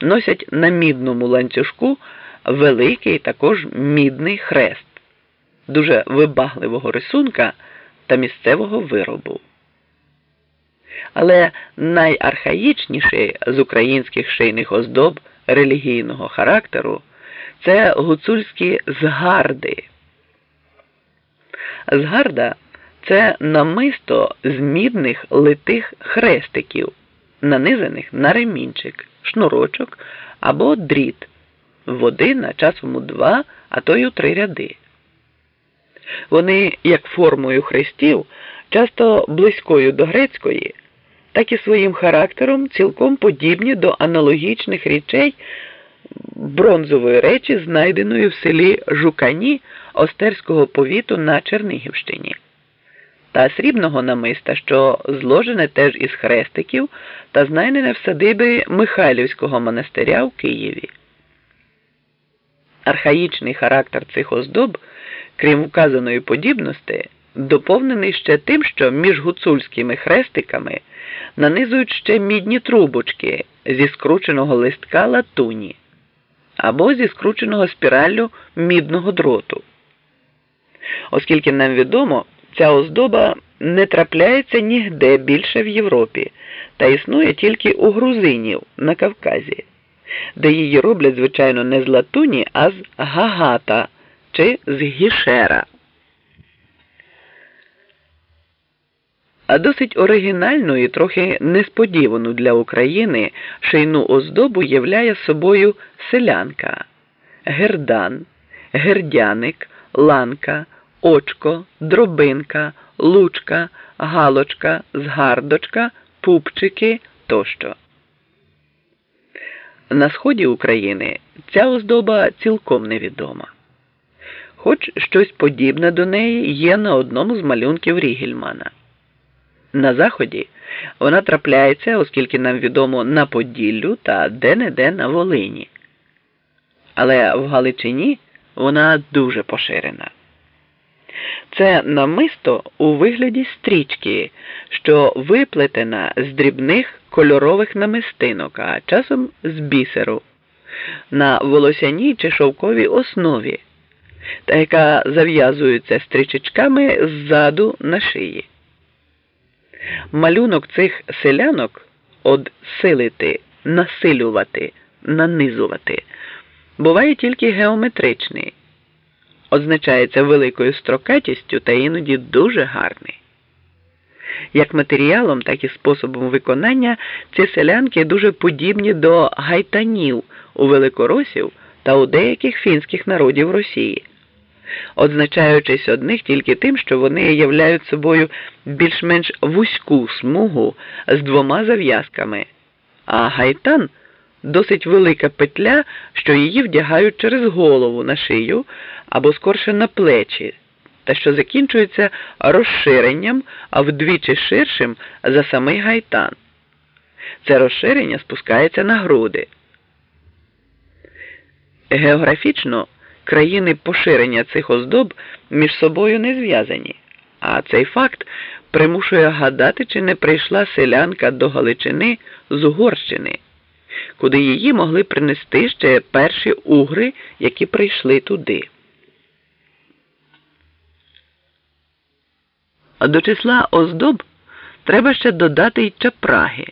носять на мідному ланцюжку великий також мідний хрест, дуже вибагливого рисунка та місцевого виробу. Але найархаїчніший з українських шийних оздоб релігійного характеру це гуцульські згарди. Згарда це намисто з мідних литих хрестиків, нанизаних на ремінчик, шнурочок або дріт, води на часом у два, а то й у три ряди. Вони, як формою хрестів, часто близькою до грецької, так і своїм характером цілком подібні до аналогічних речей бронзової речі, знайденої в селі Жукані Остерського повіту на Чернігівщині, та срібного намиста, що зложене теж із хрестиків та знайдене в садибі Михайлівського монастиря в Києві. Архаїчний характер цих оздоб, крім вказаної подібності, доповнений ще тим, що між гуцульськими хрестиками нанизують ще мідні трубочки зі скрученого листка латуні або зі скрученого спіраллю мідного дроту. Оскільки нам відомо, ця оздоба не трапляється нігде більше в Європі та існує тільки у грузинів на Кавказі, де її роблять, звичайно, не з латуні, а з гагата чи з гішера. А досить оригінальну і трохи несподівану для України шийну оздобу являє собою селянка, гердан, гердяник, ланка, очко, дробинка, лучка, галочка, згардочка, пупчики тощо. На сході України ця оздоба цілком невідома. Хоч щось подібне до неї є на одному з малюнків Рігельмана. На Заході вона трапляється, оскільки нам відомо на Поділлю та де-не-де на Волині. Але в Галичині вона дуже поширена. Це намисто у вигляді стрічки, що виплетена з дрібних кольорових намистинок, а часом з бісеру, на волосяній чи шовковій основі, та яка зав'язується стрічечками ззаду на шиї. Малюнок цих селянок од силити, насилювати, нанизувати, буває тільки геометричний, означається великою строкатістю та іноді дуже гарний. Як матеріалом, так і способом виконання ці селянки дуже подібні до гайтанів у великоросів та у деяких фінських народів Росії означаючись одних тільки тим, що вони являють собою більш-менш вузьку смугу з двома зав'язками, а гайтан досить велика петля, що її вдягають через голову на шию або скорше на плечі, та що закінчується розширенням, а вдвічі ширшим за самий гайтан. Це розширення спускається на груди. Географічно країни поширення цих оздоб між собою не зв'язані, а цей факт примушує гадати, чи не прийшла селянка до Галичини з Угорщини, куди її могли принести ще перші угри, які прийшли туди. А до числа оздоб треба ще додати й чапраги.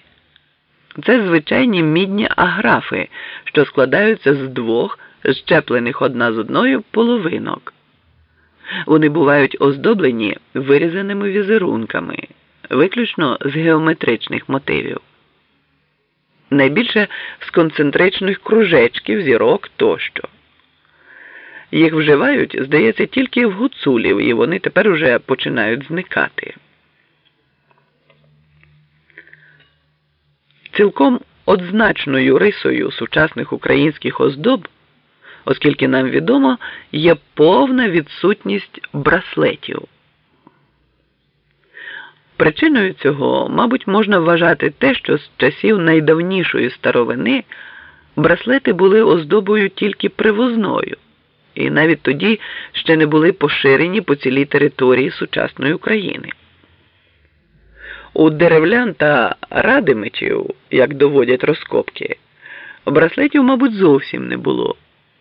Це звичайні мідні аграфи, що складаються з двох щеплених одна з одною половинок. Вони бувають оздоблені вирізаними візерунками, виключно з геометричних мотивів. Найбільше з концентричних кружечків, зірок тощо. Їх вживають, здається, тільки в гуцулів, і вони тепер уже починають зникати. Цілком одзначною рисою сучасних українських оздоб оскільки нам відомо, є повна відсутність браслетів. Причиною цього, мабуть, можна вважати те, що з часів найдавнішої старовини браслети були оздобою тільки привозною, і навіть тоді ще не були поширені по цілій території сучасної України. У деревлян та радимичів, як доводять розкопки, Браслетів, мабуть, зовсім не було.